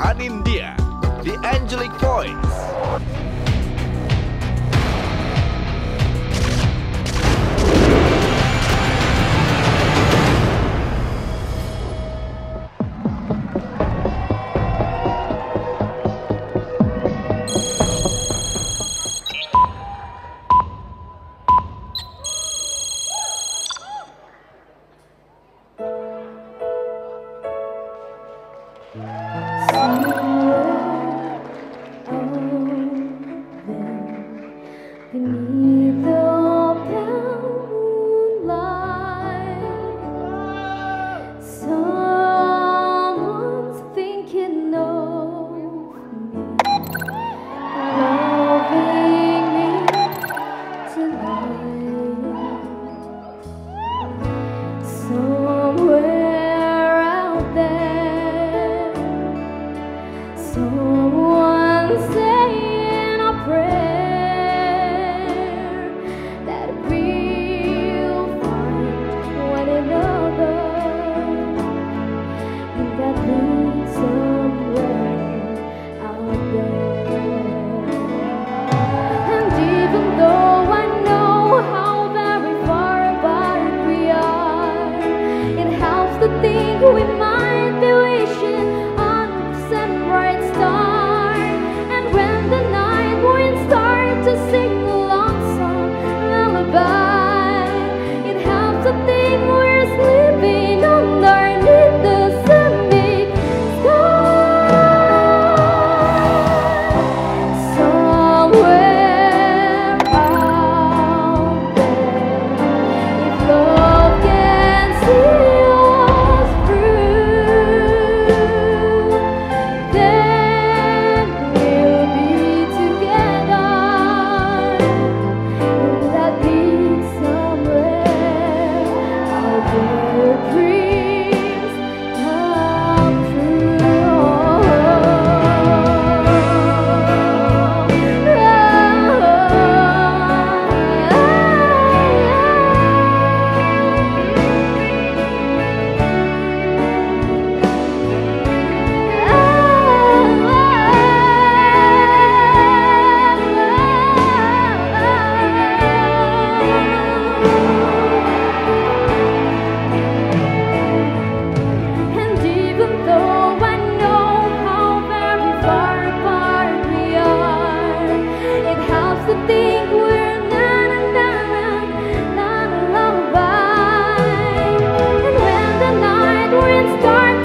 and India, the angelic voice. Yeah. so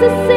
the same.